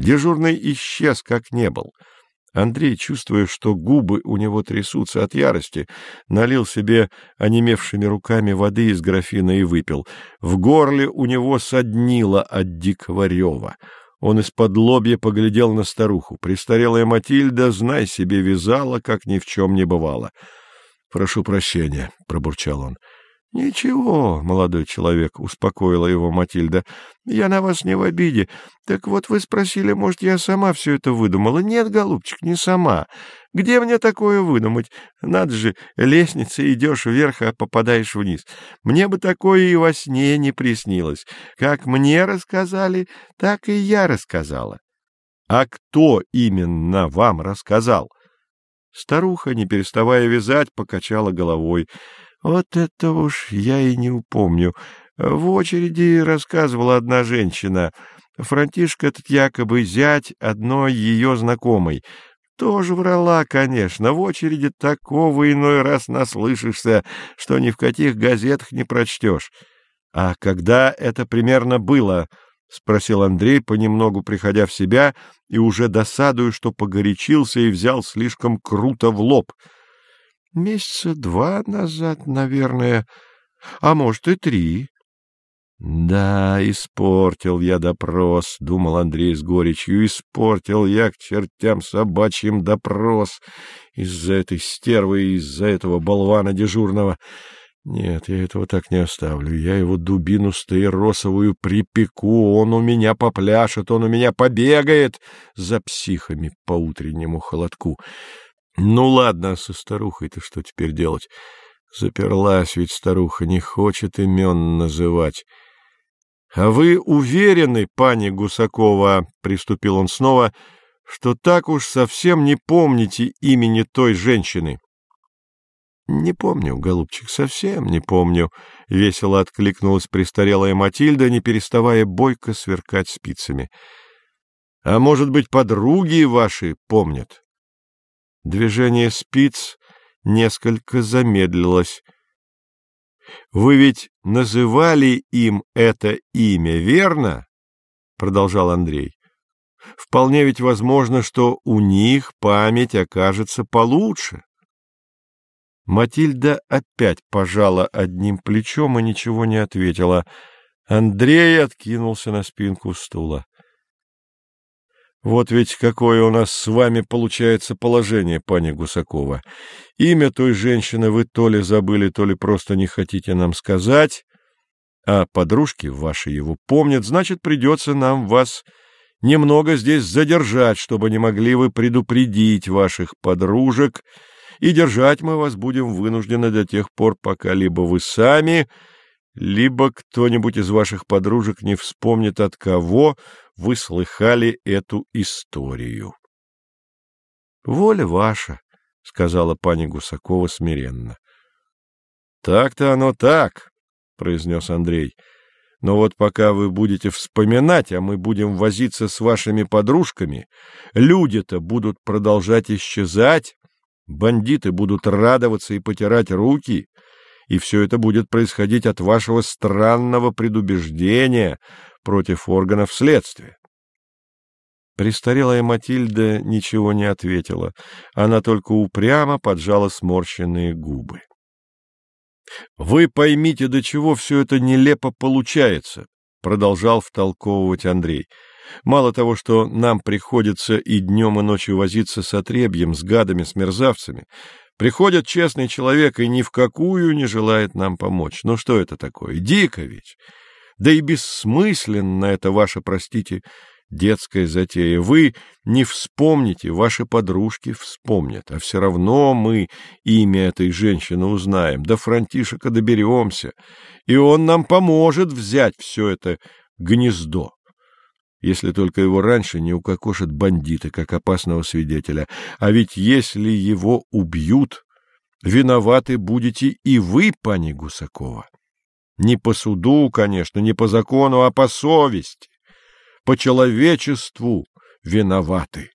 Дежурный исчез, как не был. Андрей, чувствуя, что губы у него трясутся от ярости, налил себе онемевшими руками воды из графина и выпил. В горле у него соднило от дикого рева. Он из-под лобья поглядел на старуху. Престарелая Матильда, знай себе, вязала, как ни в чем не бывало. — Прошу прощения, — пробурчал он. — Ничего, молодой человек, — успокоила его Матильда, — я на вас не в обиде. Так вот вы спросили, может, я сама все это выдумала. Нет, голубчик, не сама. Где мне такое выдумать? Надо же, лестница, идешь вверх, а попадаешь вниз. Мне бы такое и во сне не приснилось. Как мне рассказали, так и я рассказала. — А кто именно вам рассказал? Старуха, не переставая вязать, покачала головой. Вот это уж я и не упомню. В очереди рассказывала одна женщина. Франтишка этот якобы зять одной ее знакомой. Тоже врала, конечно. В очереди такого иной раз наслышишься, что ни в каких газетах не прочтешь. А когда это примерно было? — спросил Андрей, понемногу приходя в себя и уже досадуя, что погорячился и взял слишком круто в лоб — Месяца два назад, наверное, а может и три. Да, испортил я допрос, — думал Андрей с горечью, — испортил я к чертям собачьим допрос из-за этой стервы и из-за этого болвана дежурного. Нет, я этого так не оставлю. Я его дубину стаиросовую припеку, он у меня попляшет, он у меня побегает за психами по утреннему холодку. Ну ладно, со старухой-то что теперь делать? Заперлась ведь старуха, не хочет имен называть. — А вы уверены, пани Гусакова, — приступил он снова, — что так уж совсем не помните имени той женщины? — Не помню, голубчик, совсем не помню, — весело откликнулась престарелая Матильда, не переставая бойко сверкать спицами. — А может быть, подруги ваши помнят? Движение спиц несколько замедлилось. — Вы ведь называли им это имя, верно? — продолжал Андрей. — Вполне ведь возможно, что у них память окажется получше. Матильда опять пожала одним плечом и ничего не ответила. Андрей откинулся на спинку стула. Вот ведь какое у нас с вами получается положение, пани Гусакова. Имя той женщины вы то ли забыли, то ли просто не хотите нам сказать, а подружки ваши его помнят, значит, придется нам вас немного здесь задержать, чтобы не могли вы предупредить ваших подружек, и держать мы вас будем вынуждены до тех пор, пока либо вы сами, либо кто-нибудь из ваших подружек не вспомнит от кого вы слыхали эту историю. — Воля ваша, — сказала пани Гусакова смиренно. — Так-то оно так, — произнес Андрей. — Но вот пока вы будете вспоминать, а мы будем возиться с вашими подружками, люди-то будут продолжать исчезать, бандиты будут радоваться и потирать руки, и все это будет происходить от вашего странного предубеждения, против органов следствия. Престарелая Матильда ничего не ответила, она только упрямо поджала сморщенные губы. — Вы поймите, до чего все это нелепо получается, — продолжал втолковывать Андрей. — Мало того, что нам приходится и днем, и ночью возиться с отребьем, с гадами, с мерзавцами, приходит честный человек и ни в какую не желает нам помочь. Ну что это такое? Дико ведь! Да и бессмысленно это ваше, простите, детская затея. Вы не вспомните, ваши подружки вспомнят, а все равно мы имя этой женщины узнаем, до Франтишека доберемся, и он нам поможет взять все это гнездо. Если только его раньше не укокошат бандиты, как опасного свидетеля. А ведь если его убьют, виноваты будете и вы, пани Гусакова. Не по суду, конечно, не по закону, а по совести, по человечеству виноваты.